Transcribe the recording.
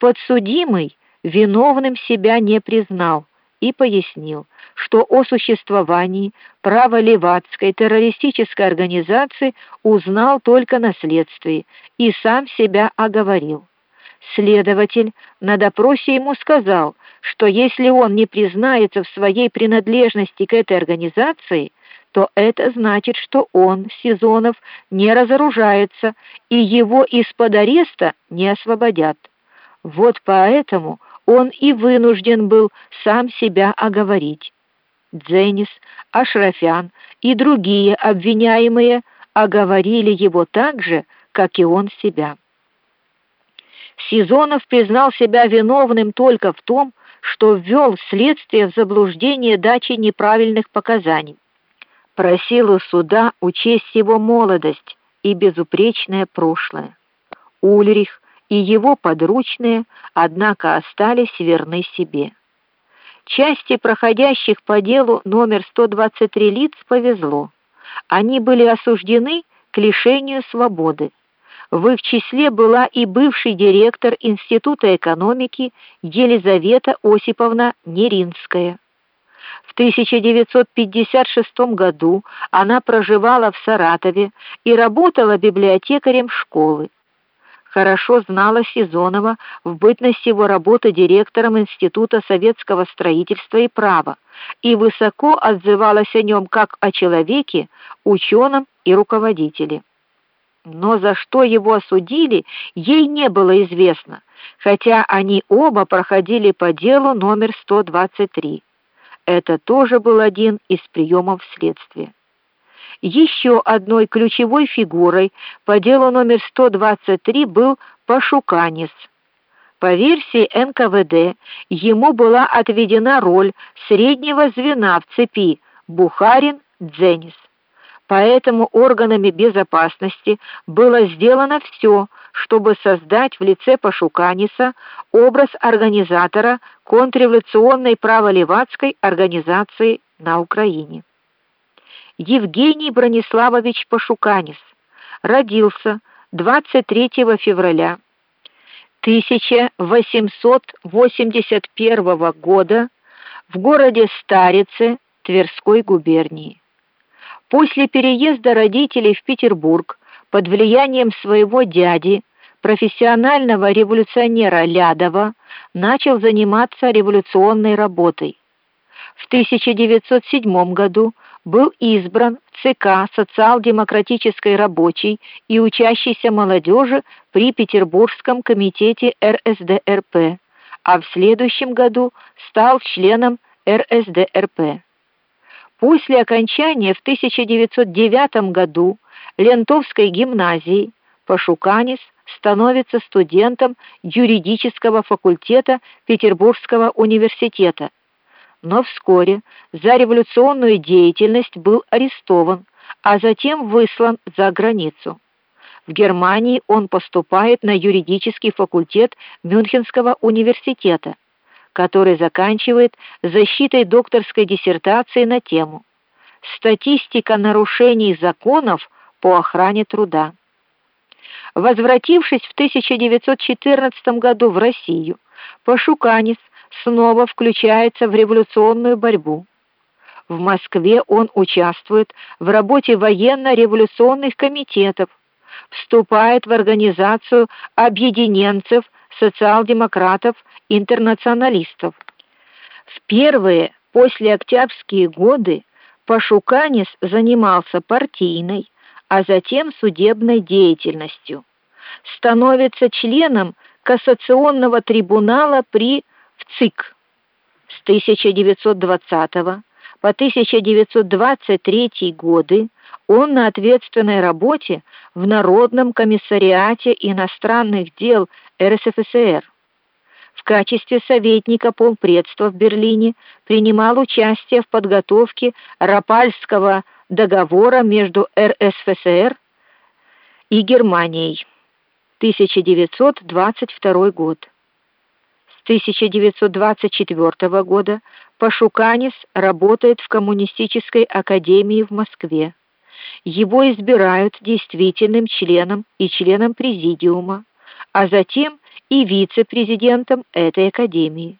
Подсудимый виновным себя не признал и пояснил, что о существовании праволеватской террористической организации узнал только на следствии и сам себя оговорил. Следователь на допросе ему сказал, что если он не признается в своей принадлежности к этой организации, то это значит, что он, Сезонов, не разоружается, и его из-под ареста не освободят. Вот поэтому он и вынужден был сам себя оговорить. Дзенис, Ашрафян и другие обвиняемые оговорили его так же, как и он себя. Сезонов признал себя виновным только в том, что ввел следствие в заблуждение дачей неправильных показаний. Просил у суда учесть его молодость и безупречное прошлое. Ульрих и его подручные, однако, остались верны себе. Части проходящих по делу номер 123 лиц повезло. Они были осуждены к лишению свободы. В их числе была и бывший директор Института экономики Елизавета Осиповна Неринская. В 1956 году она проживала в Саратове и работала библиотекарем школы хорошо знала Сезонова в бытность его работы директором Института советского строительства и права и высоко отзывалась о нем как о человеке, ученом и руководителе. Но за что его осудили, ей не было известно, хотя они оба проходили по делу номер 123. Это тоже был один из приемов следствия. Еще одной ключевой фигурой по делу номер 123 был Пашуканис. По версии НКВД, ему была отведена роль среднего звена в цепи Бухарин-Дзенис. Поэтому органами безопасности было сделано все, чтобы создать в лице Пашуканиса образ организатора контрреволюционной праволеватской организации на Украине. Евгений Брониславович Пашуканис родился 23 февраля 1881 года в городе Старице Тверской губернии. После переезда родителей в Петербург под влиянием своего дяди, профессионального революционера Лядова, начал заниматься революционной работой. В 1907 году был избран в ЦК социал-демократической рабочей и учащейся молодежи при Петербургском комитете РСДРП, а в следующем году стал членом РСДРП. После окончания в 1909 году Лентовской гимназии Пашуканис становится студентом юридического факультета Петербургского университета но вскоре за революционную деятельность был арестован, а затем выслан за границу. В Германии он поступает на юридический факультет Мюнхенского университета, который заканчивает защитой докторской диссертации на тему Статистика нарушений законов по охране труда. Возвратившись в 1914 году в Россию, Пашуканис снова включается в революционную борьбу. В Москве он участвует в работе военно-революционных комитетов, вступает в организацию объединенцев, социал-демократов, интернационалистов. В первые послеоктябрьские годы Пашуканис занимался партийной, а затем судебной деятельностью. Становится членом кассационного трибунала при ЦИК. С 1920 по 1923 годы он на ответственной работе в Народном комиссариате иностранных дел РСФСР. В качестве советника полпредства в Берлине принимал участие в подготовке Рапальского договора между РСФСР и Германией. 1922 год. 1924 года Пашуканис работает в коммунистической академии в Москве. Его избирают действительным членом и членом президиума, а затем и вице-президентом этой академии.